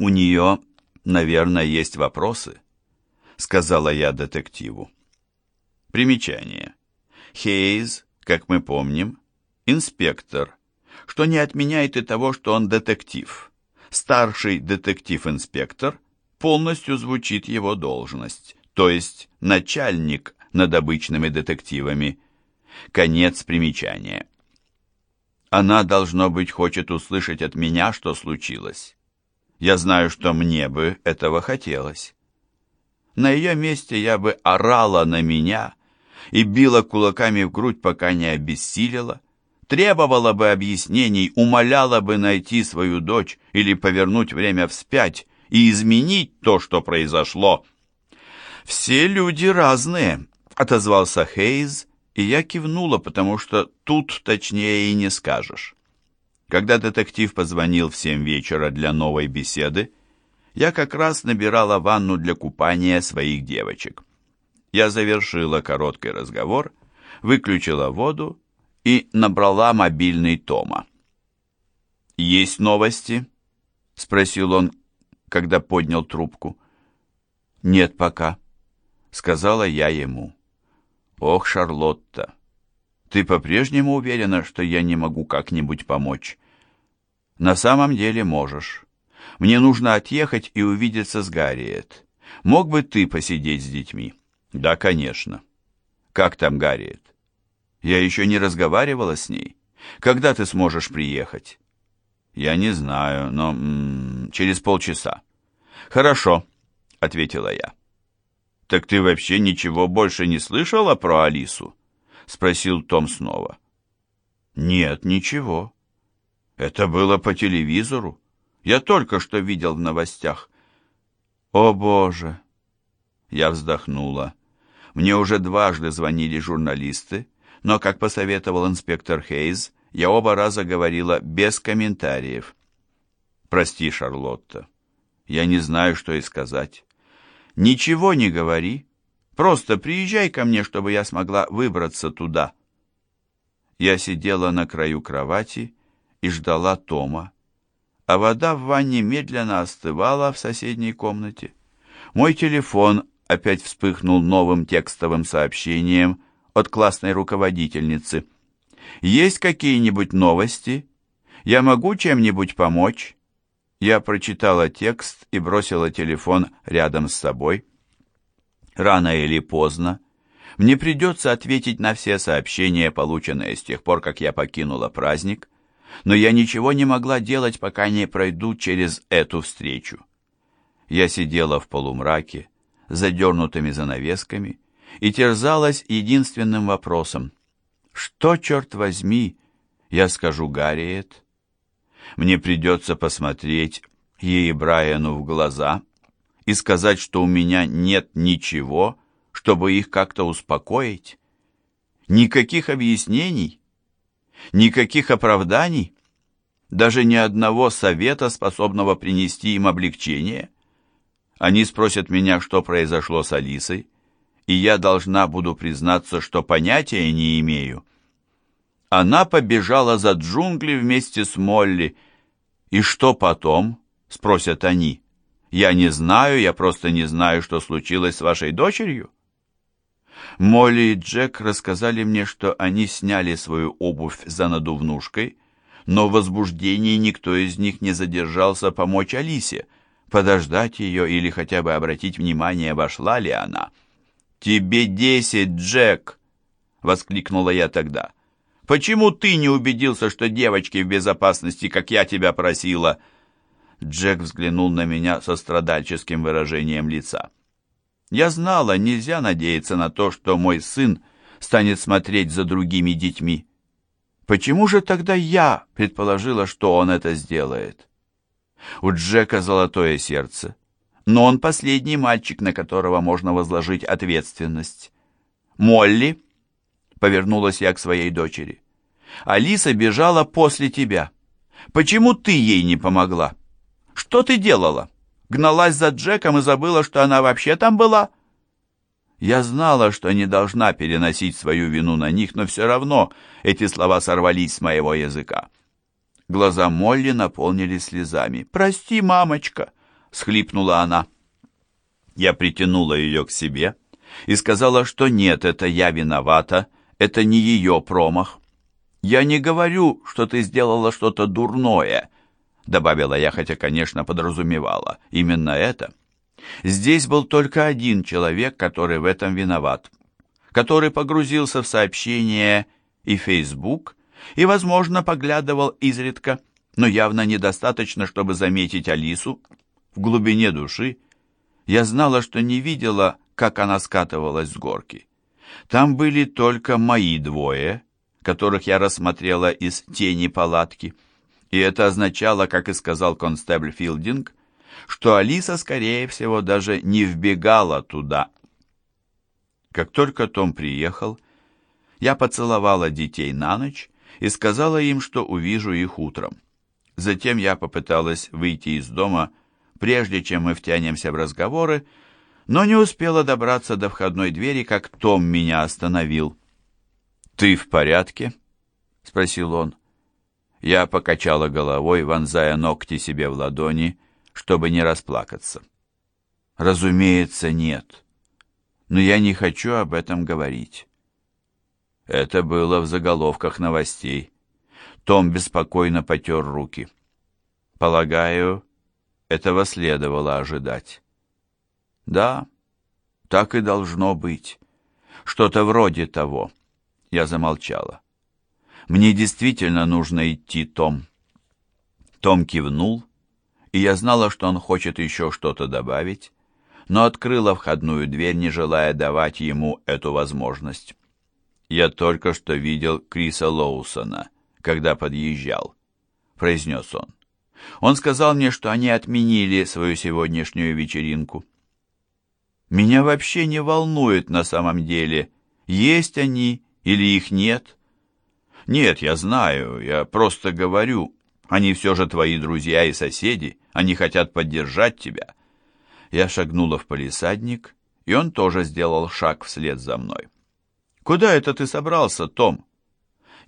«У нее, наверное, есть вопросы», — сказала я детективу. Примечание. Хейз, как мы помним, инспектор, что не отменяет и того, что он детектив. Старший детектив-инспектор полностью звучит его должность, то есть начальник над обычными детективами. Конец примечания. Она, должно быть, хочет услышать от меня, что случилось. Я знаю, что мне бы этого хотелось. На ее месте я бы орала на меня и била кулаками в грудь, пока не обессилила, требовала бы объяснений, умоляла бы найти свою дочь или повернуть время вспять и изменить то, что произошло. «Все люди разные», — отозвался Хейз, и я кивнула, потому что тут точнее и не скажешь. Когда детектив позвонил в семь вечера для новой беседы, я как раз набирала ванну для купания своих девочек. Я завершила короткий разговор, выключила воду и набрала мобильный Тома. «Есть новости?» — спросил он, когда поднял трубку. «Нет пока», — сказала я ему. «Ох, Шарлотта, ты по-прежнему уверена, что я не могу как-нибудь помочь?» «На самом деле можешь. Мне нужно отъехать и увидеться с Гарриет. Мог бы ты посидеть с детьми?» «Да, конечно». «Как там Гарриет?» «Я еще не разговаривала с ней. Когда ты сможешь приехать?» «Я не знаю, но м -м, через полчаса». «Хорошо», — ответила я. «Так ты вообще ничего больше не слышала про Алису?» — спросил Том снова. «Нет, ничего. Это было по телевизору. Я только что видел в новостях». «О, Боже!» Я вздохнула. Мне уже дважды звонили журналисты, но, как посоветовал инспектор Хейз, я оба раза говорила без комментариев. «Прости, Шарлотта, я не знаю, что и сказать. Ничего не говори. Просто приезжай ко мне, чтобы я смогла выбраться туда. Я сидела на краю кровати и ждала Тома, а вода в ванне медленно остывала в соседней комнате. Мой телефон опять вспыхнул новым текстовым сообщением от классной руководительницы. «Есть какие-нибудь новости? Я могу чем-нибудь помочь?» Я прочитала текст и бросила телефон рядом с собой. Рано или поздно мне придется ответить на все сообщения, полученные с тех пор, как я покинула праздник, но я ничего не могла делать, пока не пройду через эту встречу. Я сидела в полумраке, задернутыми занавесками, и терзалась единственным вопросом. Что, черт возьми, я скажу Гарриет? Мне придется посмотреть ей Брайану в глаза и сказать, что у меня нет ничего, чтобы их как-то успокоить. Никаких объяснений, никаких оправданий, даже ни одного совета, способного принести им облегчение. Они спросят меня, что произошло с Алисой, и я должна буду признаться, что понятия не имею. Она побежала за джунгли вместе с Молли. «И что потом?» — спросят они. «Я не знаю, я просто не знаю, что случилось с вашей дочерью». Молли и Джек рассказали мне, что они сняли свою обувь за надувнушкой, но в возбуждении никто из них не задержался помочь Алисе, подождать ее или хотя бы обратить внимание, вошла ли она. «Тебе десять, Джек!» — воскликнула я тогда. Почему ты не убедился, что девочки в безопасности, как я тебя просила?» Джек взглянул на меня со страдальческим выражением лица. «Я знала, нельзя надеяться на то, что мой сын станет смотреть за другими детьми. Почему же тогда я предположила, что он это сделает?» У Джека золотое сердце, но он последний мальчик, на которого можно возложить ответственность. «Молли!» Повернулась я к своей дочери. Алиса бежала после тебя. Почему ты ей не помогла? Что ты делала? Гналась за Джеком и забыла, что она вообще там была? Я знала, что не должна переносить свою вину на них, но все равно эти слова сорвались с моего языка. Глаза Молли наполнились слезами. «Прости, мамочка!» — схлипнула она. Я притянула ее к себе и сказала, что нет, это я виновата, это не ее промах. «Я не говорю, что ты сделала что-то дурное», — добавила я, хотя, конечно, подразумевала именно это. Здесь был только один человек, который в этом виноват, который погрузился в сообщения и Facebook, и, возможно, поглядывал изредка, но явно недостаточно, чтобы заметить Алису. В глубине души я знала, что не видела, как она скатывалась с горки. Там были только мои двое, которых я рассмотрела из тени палатки, и это означало, как и сказал констебль Филдинг, что Алиса, скорее всего, даже не вбегала туда. Как только Том приехал, я поцеловала детей на ночь и сказала им, что увижу их утром. Затем я попыталась выйти из дома, прежде чем мы втянемся в разговоры, но не успела добраться до входной двери, как Том меня остановил. «Ты в порядке?» — спросил он. Я покачала головой, вонзая ногти себе в ладони, чтобы не расплакаться. «Разумеется, нет. Но я не хочу об этом говорить». Это было в заголовках новостей. Том беспокойно потер руки. Полагаю, этого следовало ожидать. Да, так и должно быть. Что-то вроде того. Я замолчала. Мне действительно нужно идти, Том. Том кивнул, и я знала, что он хочет еще что-то добавить, но открыла входную дверь, не желая давать ему эту возможность. «Я только что видел Криса Лоусона, когда подъезжал», — произнес он. «Он сказал мне, что они отменили свою сегодняшнюю вечеринку». «Меня вообще не волнует на самом деле, есть они или их нет». «Нет, я знаю, я просто говорю. Они все же твои друзья и соседи, они хотят поддержать тебя». Я шагнула в полисадник, и он тоже сделал шаг вслед за мной. «Куда это ты собрался, Том?»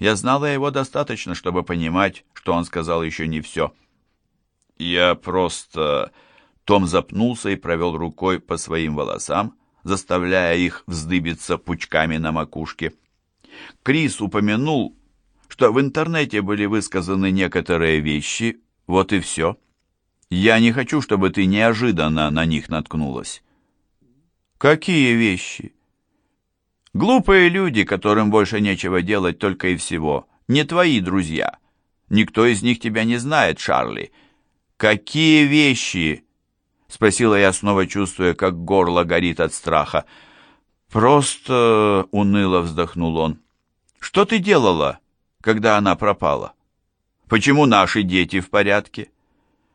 Я знала его достаточно, чтобы понимать, что он сказал еще не все. «Я просто...» Том запнулся и провел рукой по своим волосам, заставляя их вздыбиться пучками на макушке. Крис упомянул, что в интернете были высказаны некоторые вещи, вот и все. Я не хочу, чтобы ты неожиданно на них наткнулась. Какие вещи? Глупые люди, которым больше нечего делать только и всего. Не твои друзья. Никто из них тебя не знает, Шарли. Какие вещи? Спросила я, снова чувствуя, как горло горит от страха. Просто уныло вздохнул он. Что ты делала, когда она пропала? Почему наши дети в порядке?